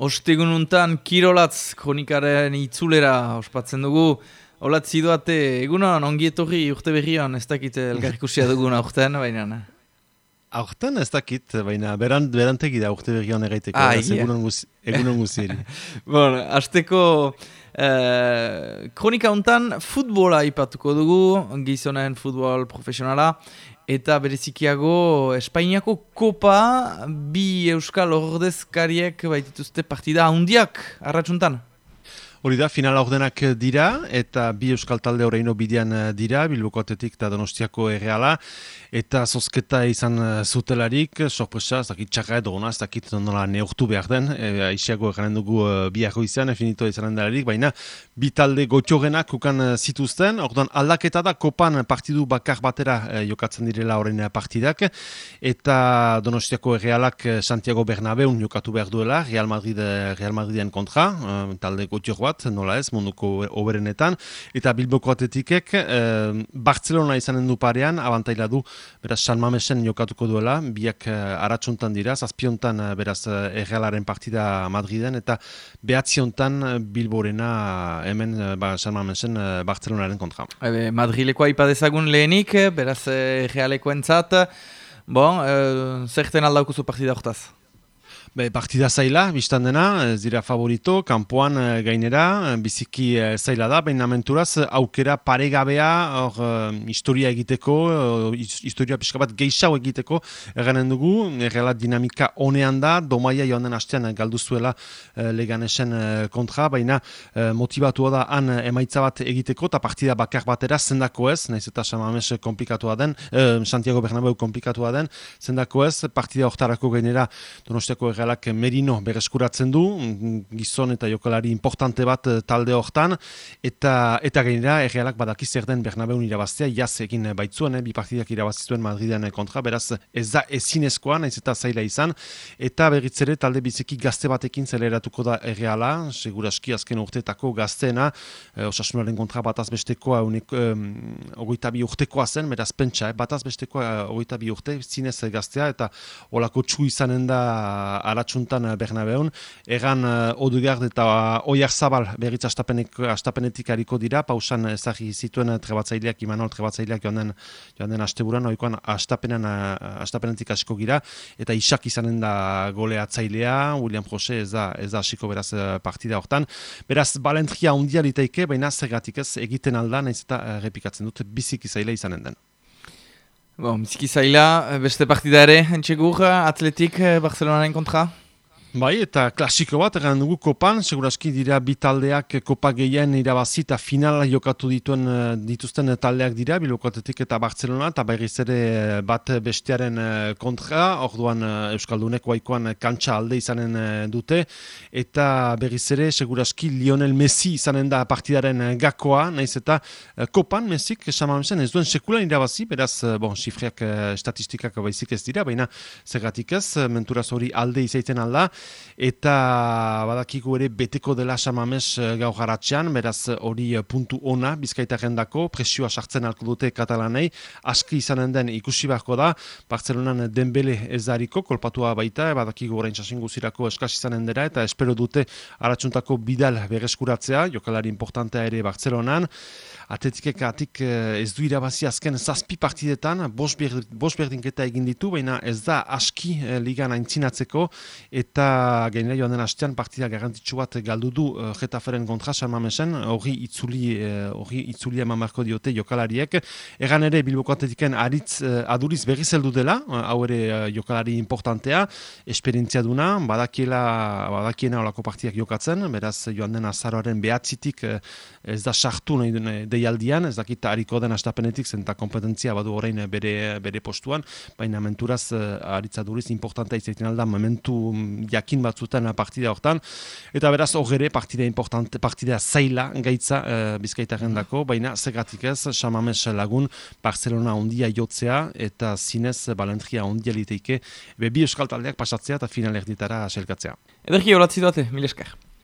Ostegun untan Kirolatz kronikaren itzulera ospatzen dugu. Olatzi doate, egunon, ongi etorri urte berrion, ez dakit elgarrikusia dugun aurten, baina... Aurten ez dakit, baina berant, berantegi da urte berrion egaiteko, ah, egunon, guzi, egunon guziri. bon, azteko eh, kronika untan futbola ipatuko dugu, gizonen futbol profesionala, eta berezikiago Espainiako kopa bi euskal ordezkariek baitituzte partida handiak arratsuntan. Hori da, finala ordenak dira, eta bi euskal talde horreino bidean eh, dira, Bilboko atetik eta Donostiako erreala, eta zozketa izan eh, zutelarik, sorpresa, ez dakit txarra edo gona, ez dakit nola neurtu behar den, e, aixiago egaren dugu biako izan, finito izan delarik, baina bi talde gotxogenak kukan zituzten, orduan aldaketa da, kopan partidu bakar batera jokatzen direla horrein partidak, eta Donostiako errealak Santiago Bernabeun jokatu behar duela, Real, Madrid, Real Madriden kontra, talde gotxoak bat, nola ez, munduko oberenetan, eta Bilboko atetikek e, Barcelona izanen du parean, abantaila du, beraz, San Mamesen jokatuko duela, biak e, aratsuntan dira, zazpiontan, eh, beraz, errealaren partida Madriden, eta behatziontan Bilborena hemen ba, San Mamesen Barcelonaren kontra. Ebe, Madrilekoa ipadezagun lehenik, beraz, errealeko entzat, bon, e, zerten aldaukuzu partida hortaz? Be, partida zaila, biztan dena, ez dira favorito, kanpoan eh, gainera, eh, biziki e, zaila da, baina menturaz aukera paregabea, hor, historia egiteko, historia pixka bat geixau egiteko, eganen dugu, erreala dinamika honean da, domaia joan den hastean galduzuela e, leganesen kontra, baina motivatua da han emaitza bat egiteko, eta partida bakar batera zendako ez, nahiz eta samames komplikatua den, Santiago Bernabeu komplikatua den, zendako ez, partida hortarako gainera donostiako errealak merino bereskuratzen du, gizon eta jokalari importante bat eh, talde hortan, eta eta gainera errealak badaki zer den Bernabeun irabaztea, jaz egin baitzuen, eh, bi partidak irabazituen Madridean kontra, beraz ez da ezinezkoa, naiz eta zaila izan, eta berritzere talde biziki gazte batekin zeleratuko da erreala, seguraski azken urteetako gazteena, e, osasunaren kontra bataz bestekoa unik, ogoita bi urtekoa zen, beraz pentsa, eh, bataz bestekoa ogoita bi urte, zinez gaztea, eta olako txu izanen da alatsuntan eh, Bernabeun, egan uh, Odugard eta uh, Oiar Zabal berriz astapenetik hariko dira, pausan ezagri zituen trebatzaileak, Imanol trebatzaileak joan den, joan den asteburan, oikoan astapenean, uh, astapenetik hasiko gira, eta isak izanen da gole atzailea, William Jose ez da, ez da hasiko beraz partida hortan. Beraz, balentria undia liteike, baina zergatik ez egiten alda, nahiz eta repikatzen dut, biziki zaila izanen den. Bon, biziki zaila, beste partida ere, entxegur, atletik Barcelonaren kontra? Bai, eta klasiko bat, egan dugu kopan, seguraski dira bi taldeak kopa gehien irabazi eta finala jokatu dituen eh, dituzten taldeak dira, bilokotetik eta Barcelona, eta berriz ere eh, bat bestearen eh, kontra, orduan Euskaldunek waikoan kantsa alde izanen dute, eta berriz ere seguraski Lionel Messi izanen da partidaren gakoa, naiz eta kopan Messik, esan ez duen sekulan irabazi, beraz, bon, sifriak statistikak baizik ez dira, baina zergatik ez, menturaz hori alde izaiten alda, eta badakiku ere beteko dela samames eh, gau jaratzean, beraz hori eh, puntu ona bizkaita gendako, presioa sartzen alko dute katalanei, aski izanen den ikusi beharko da, Barcelonan denbele ez dariko, kolpatua baita, badakiku orain txasin guzirako eskasi izanen dira, eta espero dute aratsuntako bidal bereskuratzea, jokalari importantea ere Barcelonan, atletikek atik eh, ez du irabazi azken zazpi partidetan, bos, berdinketa egin ditu, baina ez da aski ligan aintzinatzeko, eta gainera joan den hastean partida garantitxu bat galdu du uh, Getaferen kontra Salmamesen, hori itzuli, uh, hori itzuli eman marko diote jokalariek. Egan ere Bilboko Atletiken aritz uh, aduriz berri zeldu dela, hau ere jokalari importantea, esperientzia duna, badakiela, badakiena olako partiak jokatzen, beraz joan den azaroaren behatzitik ez da sartu nahi deialdian, ez dakit hariko den astapenetik zenta kompetentzia badu orain bere, bere postuan, baina menturaz uh, aritza duriz importantea izaiten alda, momentu ja jakin batzutan partida hortan. Eta beraz, horre partida importante, partida zaila gaitza e, bizkaitaren dako, baina segatik ez, Samames lagun, Barcelona ondia jotzea, eta zinez Balentria ondia liteike, bebi euskal taldeak pasatzea eta finaler ditara selkatzea. Ederki horatzi duate, mil